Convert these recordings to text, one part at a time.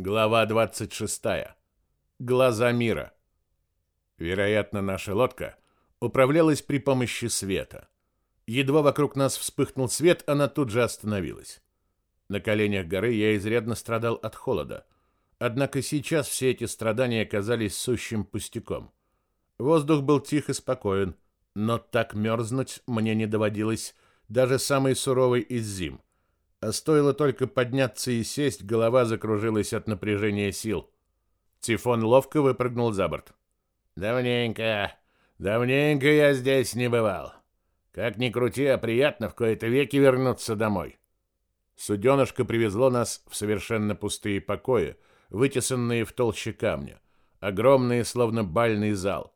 Глава 26. Глаза мира. Вероятно, наша лодка управлялась при помощи света. Едва вокруг нас вспыхнул свет, она тут же остановилась. На коленях горы я изрядно страдал от холода. Однако сейчас все эти страдания казались сущим пустяком. Воздух был тих и спокоен, но так мерзнуть мне не доводилось даже самой суровой из зим. А стоило только подняться и сесть, голова закружилась от напряжения сил. Тифон ловко выпрыгнул за борт. «Давненько, давненько я здесь не бывал. Как ни крути, а приятно в кои-то веки вернуться домой». Суденышко привезло нас в совершенно пустые покои, вытесанные в толще камня, огромные, словно бальный зал.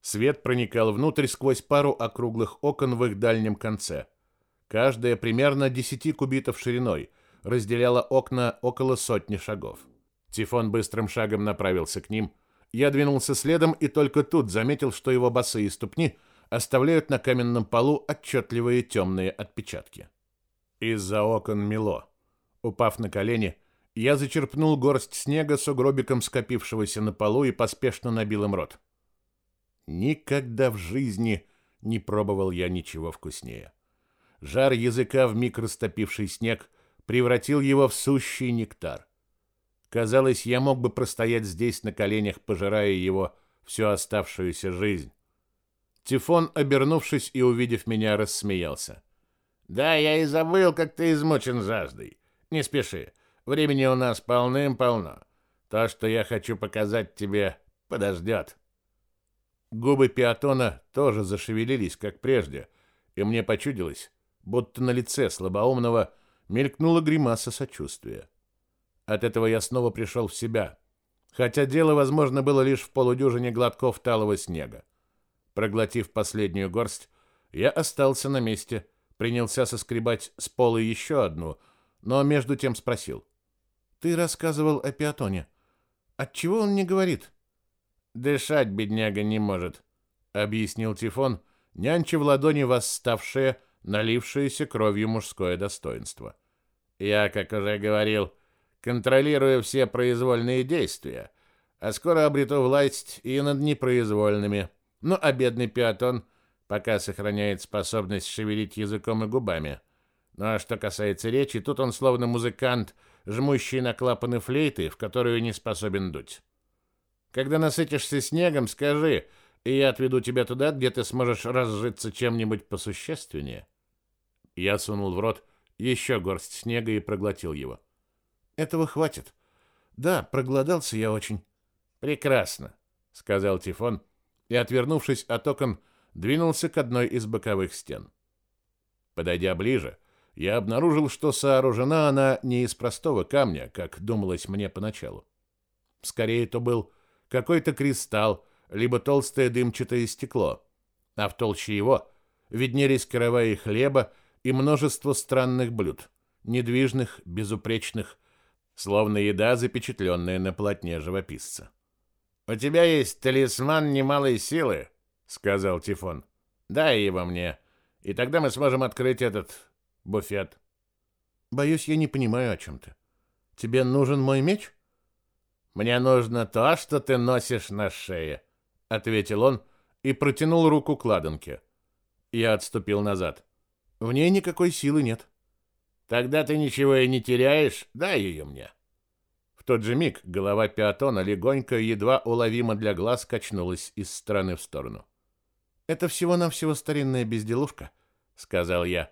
Свет проникал внутрь сквозь пару округлых окон в их дальнем конце — Каждая примерно 10 кубитов шириной, разделяла окна около сотни шагов. Тифон быстрым шагом направился к ним. Я двинулся следом и только тут заметил, что его босые ступни оставляют на каменном полу отчетливые темные отпечатки. Из-за окон мело. Упав на колени, я зачерпнул горсть снега с угробиком скопившегося на полу и поспешно набил им рот. Никогда в жизни не пробовал я ничего вкуснее. Жар языка в миг растопивший снег превратил его в сущий нектар. Казалось, я мог бы простоять здесь на коленях, пожирая его всю оставшуюся жизнь. Тифон, обернувшись и увидев меня, рассмеялся. «Да, я и забыл, как ты измучен жаждой. Не спеши, времени у нас полным-полно. То, что я хочу показать тебе, подождет». Губы Пиатона тоже зашевелились, как прежде, и мне почудилось, будто на лице слабоумного мелькнула гримаса сочувствия. От этого я снова пришел в себя, хотя дело, возможно, было лишь в полудюжине глотков талого снега. Проглотив последнюю горсть, я остался на месте, принялся соскребать с пола еще одну, но между тем спросил. «Ты рассказывал о Пиатоне. Отчего он не говорит?» «Дышать, бедняга, не может», — объяснил Тифон, нянча в ладони восставшее, налившееся кровью мужское достоинство. Я, как уже говорил, контролирую все произвольные действия, а скоро обрету власть и над непроизвольными. Ну, а бедный пиатон пока сохраняет способность шевелить языком и губами. Ну а что касается речи, тут он словно музыкант, жмущий на клапаны флейты, в которую не способен дуть. Когда насытишься снегом, скажи, и я отведу тебя туда, где ты сможешь разжиться чем-нибудь посущественнее. Я сунул в рот еще горсть снега и проглотил его. Этого хватит. Да, проголодался я очень. Прекрасно, сказал Тифон и, отвернувшись от окон, двинулся к одной из боковых стен. Подойдя ближе, я обнаружил, что сооружена она не из простого камня, как думалось мне поначалу. Скорее, то был какой-то кристалл, либо толстое дымчатое стекло, а в толще его виднелись караваи хлеба и множество странных блюд, недвижных, безупречных, словно еда, запечатленная на полотне живописца. «У тебя есть талисман немалой силы», — сказал Тифон. «Дай его мне, и тогда мы сможем открыть этот буфет». «Боюсь, я не понимаю, о чем ты. Тебе нужен мой меч?» «Мне нужно то, что ты носишь на шее», — ответил он и протянул руку к ладанке. Я отступил назад. В ней никакой силы нет. Тогда ты ничего и не теряешь, дай ее мне. В тот же миг голова Пиатона легонько, едва уловимо для глаз, качнулась из стороны в сторону. «Это всего-навсего старинная безделушка», — сказал я.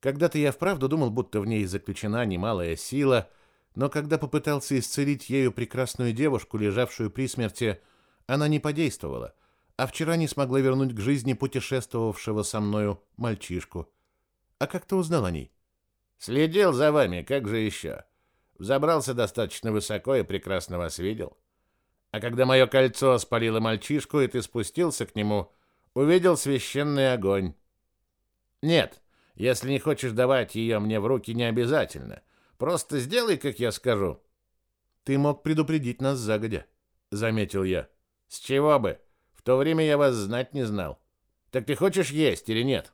Когда-то я вправду думал, будто в ней заключена немалая сила, но когда попытался исцелить ею прекрасную девушку, лежавшую при смерти, она не подействовала а вчера не смогла вернуть к жизни путешествовавшего со мною мальчишку. А как ты узнал о ней? Следил за вами, как же еще? Забрался достаточно высоко и прекрасно вас видел. А когда мое кольцо спалило мальчишку, и ты спустился к нему, увидел священный огонь. Нет, если не хочешь давать ее мне в руки, не обязательно. Просто сделай, как я скажу. Ты мог предупредить нас загодя, заметил я. С чего бы? В то время я вас знать не знал. Так ты хочешь есть или нет?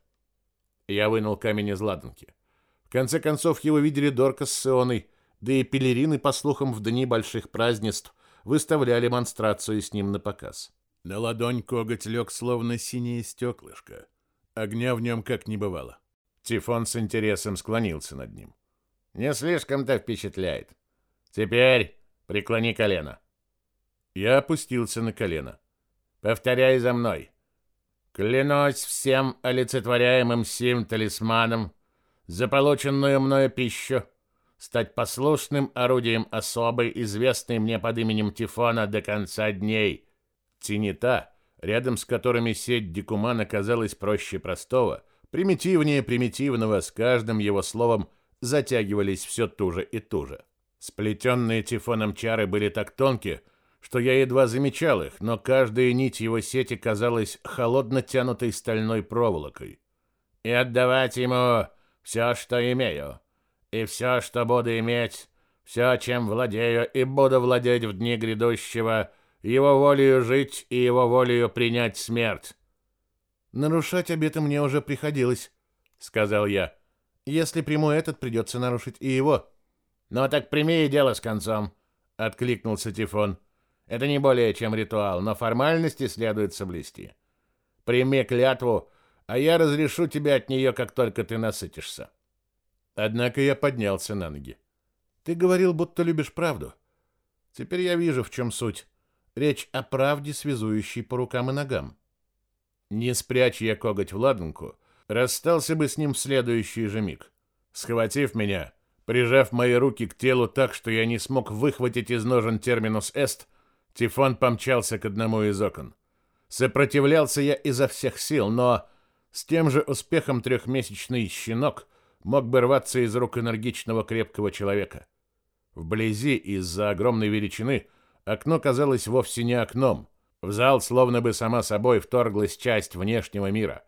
Я вынул камень из ладанки. В конце концов его видели Дорка с Сионой, да и пелерины, по слухам, в дни больших празднеств выставляли монстрацию с ним на показ. На ладонь коготь лег, словно синее стеклышко. Огня в нем как не бывало. Тифон с интересом склонился над ним. «Не слишком-то впечатляет. Теперь преклони колено». Я опустился на колено. «Повторяй за мной. Клянусь всем олицетворяемым сим талисманом за полученную мною пищу, стать послушным орудием особой, известной мне под именем Тифона до конца дней. Тинета, рядом с которыми сеть Дикумана казалась проще простого, примитивнее примитивного, с каждым его словом затягивались все туже и туже. Сплетенные Тифоном чары были так тонкие, что я едва замечал их, но каждая нить его сети казалась холодно тянутой стальной проволокой. «И отдавать ему все, что имею, и все, что буду иметь, все, чем владею и буду владеть в дни грядущего, его волею жить и его волею принять смерть. Нарушать обеты мне уже приходилось, сказал я. Если приму этот, придется нарушить и его. Ну так прими и дело с концом, откликнулся Тифон. Это не более чем ритуал, но формальности следует соблюсти. Прими клятву, а я разрешу тебе от нее, как только ты насытишься. Однако я поднялся на ноги. Ты говорил, будто любишь правду. Теперь я вижу, в чем суть. Речь о правде, связующей по рукам и ногам. Не спрячь я коготь в ладанку, расстался бы с ним в следующий же миг. Схватив меня, прижав мои руки к телу так, что я не смог выхватить из ножен терминус эст, Тифон помчался к одному из окон. Сопротивлялся я изо всех сил, но с тем же успехом трехмесячный щенок мог бы рваться из рук энергичного крепкого человека. Вблизи из-за огромной величины окно казалось вовсе не окном. В зал словно бы сама собой вторглась часть внешнего мира.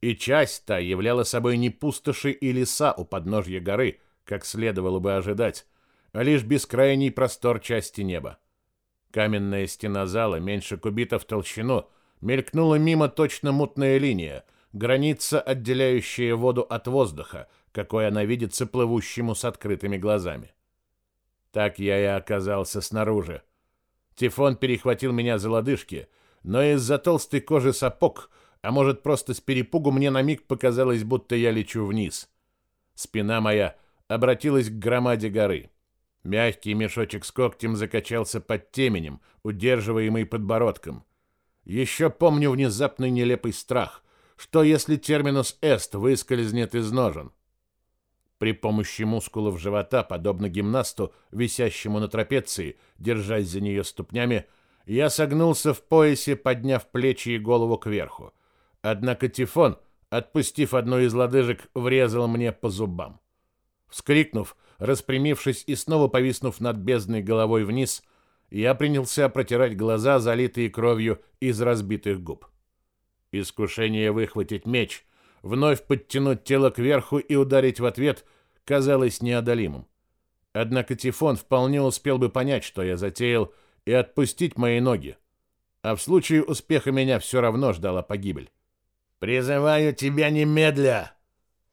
И часть та являла собой не пустоши и леса у подножья горы, как следовало бы ожидать, а лишь бескрайний простор части неба. Каменная стена зала, меньше кубита в толщину, мелькнула мимо точно мутная линия, граница, отделяющая воду от воздуха, какой она видится плывущему с открытыми глазами. Так я и оказался снаружи. Тифон перехватил меня за лодыжки, но из-за толстой кожи сапог, а может просто с перепугу, мне на миг показалось, будто я лечу вниз. Спина моя обратилась к громаде горы. Мягкий мешочек с когтем закачался под теменем, удерживаемый подбородком. Еще помню внезапный нелепый страх. Что если терминус эст выскользнет из ножен? При помощи мускулов живота, подобно гимнасту, висящему на трапеции, держась за нее ступнями, я согнулся в поясе, подняв плечи и голову кверху. Однако Тифон, отпустив одну из лодыжек, врезал мне по зубам. Вскрикнув, распрямившись и снова повиснув над бездной головой вниз, я принялся протирать глаза, залитые кровью из разбитых губ. Искушение выхватить меч, вновь подтянуть тело кверху и ударить в ответ казалось неодолимым. Однако Тифон вполне успел бы понять, что я затеял, и отпустить мои ноги. А в случае успеха меня все равно ждала погибель. «Призываю тебя немедля!»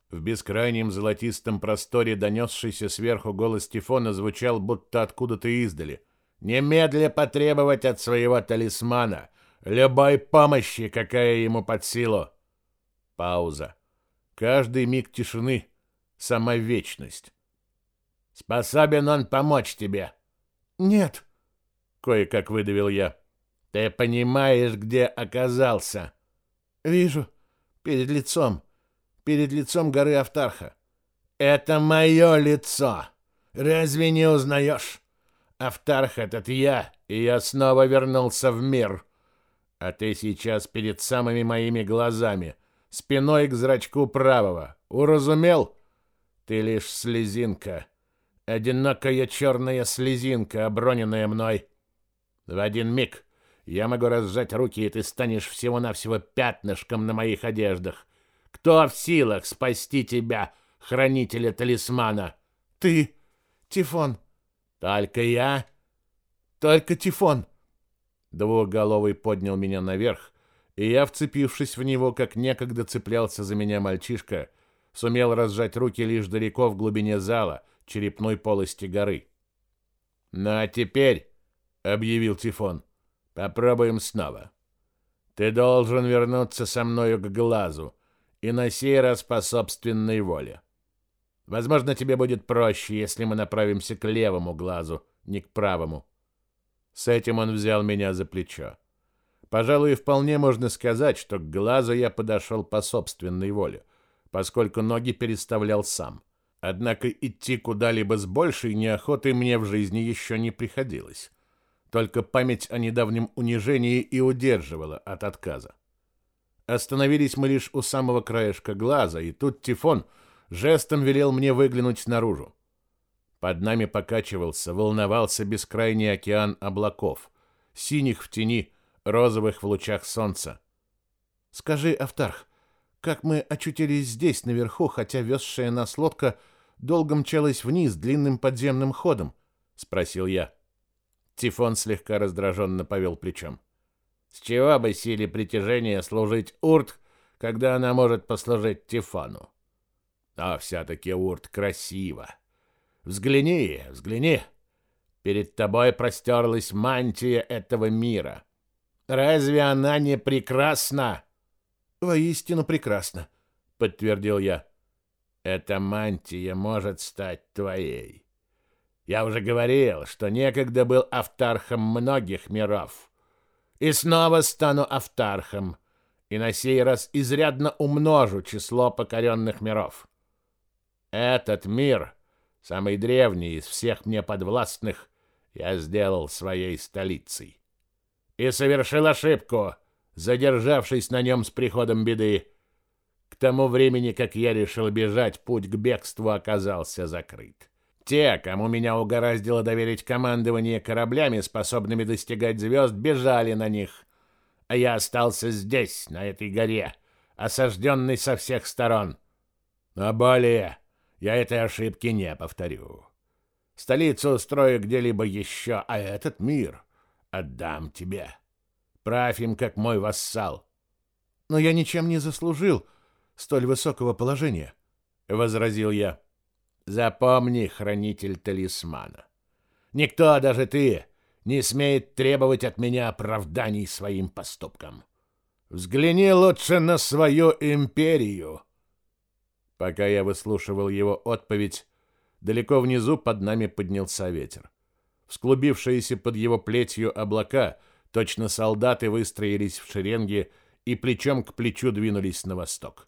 В бескрайнем золотистом просторе донесшийся сверху голос Тифона звучал, будто откуда-то издали. «Немедля потребовать от своего талисмана любой помощи, какая ему под силу!» Пауза. Каждый миг тишины — сама вечность. «Способен он помочь тебе?» «Нет», — кое-как выдавил я. «Ты понимаешь, где оказался?» «Вижу. Перед лицом. Перед лицом горы Автарха». «Это мое лицо. Разве не узнаешь? Автарх этот я, и я снова вернулся в мир. А ты сейчас перед самыми моими глазами» спиной к зрачку правого. Уразумел? Ты лишь слезинка. Одинокая черная слезинка, оброненная мной. В один миг я могу разжать руки, и ты станешь всего-навсего пятнышком на моих одеждах. Кто в силах спасти тебя, хранителя талисмана? Ты, Тифон. Только я? Только Тифон. Двухголовый поднял меня наверх, и я, вцепившись в него, как некогда цеплялся за меня мальчишка, сумел разжать руки лишь далеко в глубине зала, черепной полости горы. «Ну а теперь», — объявил Тифон, — «попробуем снова. Ты должен вернуться со мною к глазу, и на сей раз по собственной воле. Возможно, тебе будет проще, если мы направимся к левому глазу, не к правому». С этим он взял меня за плечо. Пожалуй, вполне можно сказать, что к глазу я подошел по собственной воле, поскольку ноги переставлял сам. Однако идти куда-либо с большей неохотой мне в жизни еще не приходилось. Только память о недавнем унижении и удерживала от отказа. Остановились мы лишь у самого краешка глаза, и тут Тифон жестом велел мне выглянуть наружу. Под нами покачивался, волновался бескрайний океан облаков, синих в тени, розовых в лучах солнца. «Скажи, Автарх, как мы очутились здесь, наверху, хотя везшая нас лодка долго мчалась вниз длинным подземным ходом?» — спросил я. Тифон слегка раздраженно повел плечом. «С чего бы силе притяжения служить Урт, когда она может послужить Тифону? А все-таки Урт красиво. Взгляни, взгляни. Перед тобой простерлась мантия этого мира. Разве она не прекрасна?» «Воистину прекрасно», — подтвердил я. «Эта мантия может стать твоей. Я уже говорил, что некогда был автархом многих миров. И снова стану автархом, и на сей раз изрядно умножу число покоренных миров. Этот мир, самый древний из всех мне подвластных, я сделал своей столицей. И совершил ошибку — задержавшись на нем с приходом беды. К тому времени, как я решил бежать, путь к бегству оказался закрыт. Те, кому меня угораздило доверить командование кораблями, способными достигать звезд, бежали на них. А я остался здесь, на этой горе, осажденный со всех сторон. Но более я этой ошибки не повторю. Столицу устрою где-либо еще, а этот мир отдам тебе. Правь им, как мой вассал. Но я ничем не заслужил столь высокого положения, — возразил я. Запомни, хранитель талисмана. Никто, даже ты, не смеет требовать от меня оправданий своим поступкам. Взгляни лучше на свою империю. Пока я выслушивал его отповедь, далеко внизу под нами поднялся ветер. Всклубившиеся под его плетью облака — Точно солдаты выстроились в шеренги и плечом к плечу двинулись на восток.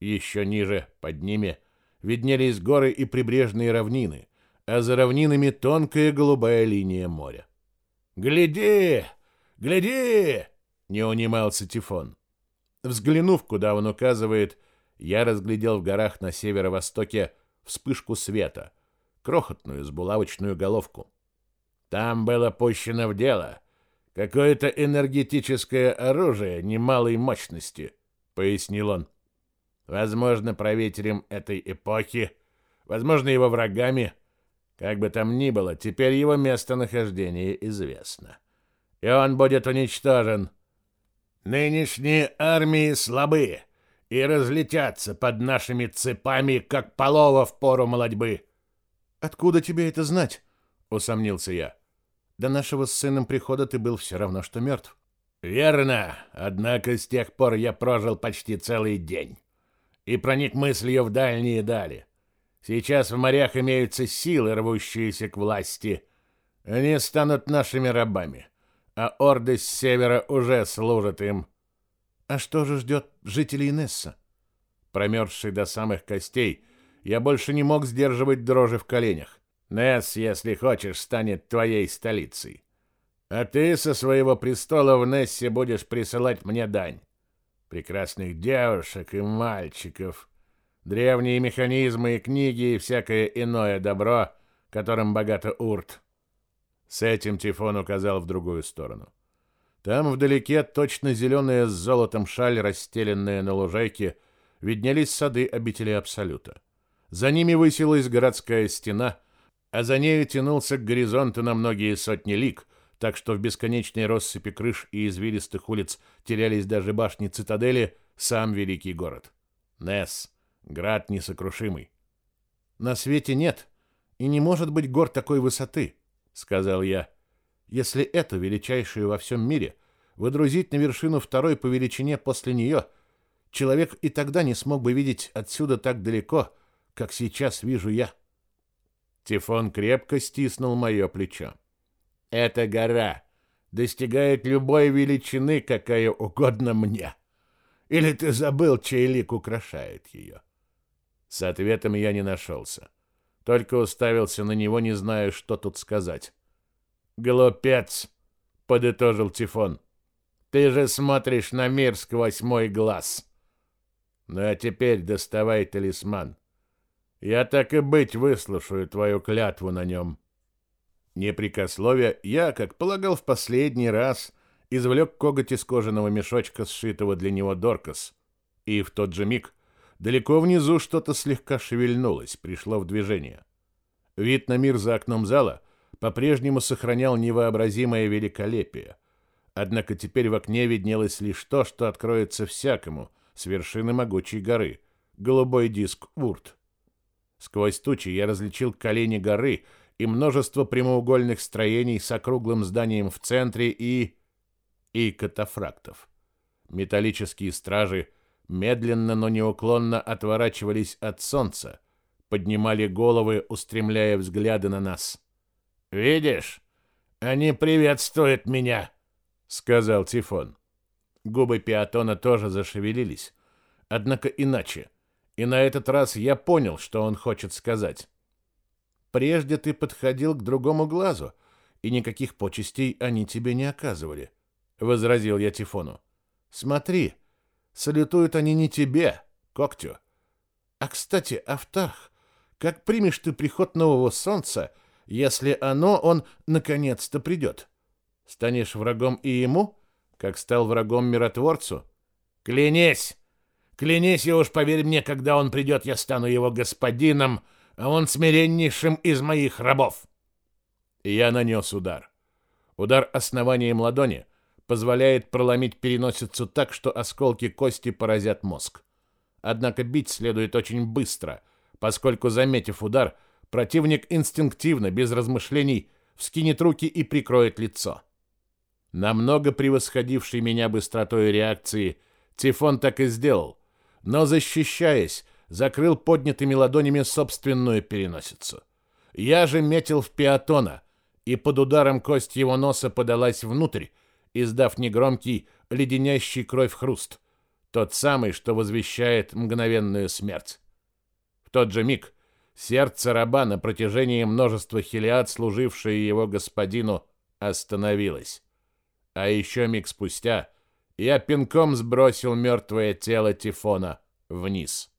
Еще ниже, под ними, виднелись горы и прибрежные равнины, а за равнинами тонкая голубая линия моря. «Гляди! Гляди!» — не унимался Тифон. Взглянув, куда он указывает, я разглядел в горах на северо-востоке вспышку света, крохотную с булавочную головку. Там было пущено в дело Какое-то энергетическое оружие немалой мощности, пояснил он. Возможно, правителем этой эпохи, возможно, его врагами, как бы там ни было, теперь его местонахождение известно. И он будет уничтожен. Нынешние армии слабы и разлетятся под нашими цепами, как полова в пору молодьбы. Откуда тебе это знать? усомнился я. До нашего с сыном прихода ты был все равно, что мертв. Верно, однако с тех пор я прожил почти целый день и проник мыслью в дальние дали. Сейчас в морях имеются силы, рвущиеся к власти. Они станут нашими рабами, а орды с севера уже служат им. А что же ждет жителей Несса? Промерзший до самых костей, я больше не мог сдерживать дрожи в коленях. Несс, если хочешь, станет твоей столицей. А ты со своего престола в Нессе будешь присылать мне дань. Прекрасных девушек и мальчиков, древние механизмы и книги и всякое иное добро, которым богата Урт. С этим Тифон указал в другую сторону. Там вдалеке точно зеленая с золотом шаль, расстеленная на лужайке, виднелись сады обители Абсолюта. За ними высилась городская стена — а за нею тянулся к горизонту на многие сотни лиг, так что в бесконечной россыпи крыш и извилистых улиц терялись даже башни цитадели, сам великий город. Несс, град несокрушимый. На свете нет И не может быть гор такой высоты, сказал я. Если эту величайшую во всем мире выдрузить на вершину второй по величине после нее, человек и тогда не смог бы видеть отсюда так далеко, как сейчас вижу я. Тифон крепко стиснул мое плечо. Эта гора достигает любой величины, какая угодно мне. Или ты забыл, чей лик украшает ее? С ответом я не нашелся. Только уставился на него, не зная, что тут сказать. «Глупец!» — подытожил Тифон. «Ты же смотришь на мир сквозь мой глаз!» «Ну а теперь доставай талисман. Я так и быть выслушаю твою клятву на нем». Непрекословие я, как полагал в последний раз, извлек коготь из кожаного мешочка, сшитого для него Доркас, и в тот же миг далеко внизу что-то слегка шевельнулось, пришло в движение. Вид на мир за окном зала по-прежнему сохранял невообразимое великолепие. Однако теперь в окне виднелось лишь то, что откроется всякому с вершины могучей горы — голубой диск Урт. Сквозь тучи я различил колени горы — и множество прямоугольных строений с округлым зданием в центре и... и катафрактов. Металлические стражи медленно, но неуклонно отворачивались от солнца, поднимали головы, устремляя взгляды на нас. «Видишь, они приветствуют меня», — сказал Тифон. Губы Пиатона тоже зашевелились, однако иначе. И на этот раз я понял, что он хочет сказать. Прежде ты подходил к другому глазу, и никаких почестей они тебе не оказывали, — возразил я Тифону. Смотри, салютуют они не тебе, когтю. А, кстати, Автарх, как примешь ты приход нового солнца, если оно, он, наконец-то придет? Станешь врагом и ему, как стал врагом миротворцу? Клянись! Клянись, и уж поверь мне, когда он придет, я стану его господином, — а он смиреннейшим из моих рабов. Я нанес удар. Удар основанием ладони позволяет проломить переносицу так, что осколки кости поразят мозг. Однако бить следует очень быстро, поскольку, заметив удар, противник инстинктивно, без размышлений, вскинет руки и прикроет лицо. Намного превосходивший меня быстротой реакции, Тифон так и сделал, но, защищаясь, закрыл поднятыми ладонями собственную переносицу. Я же метил в пиатона, и под ударом кость его носа подалась внутрь, издав негромкий, леденящий кровь хруст, тот самый, что возвещает мгновенную смерть. В тот же миг сердце раба на протяжении множества хилиад, служившее его господину, остановилось. А еще миг спустя я пинком сбросил мертвое тело Тифона вниз.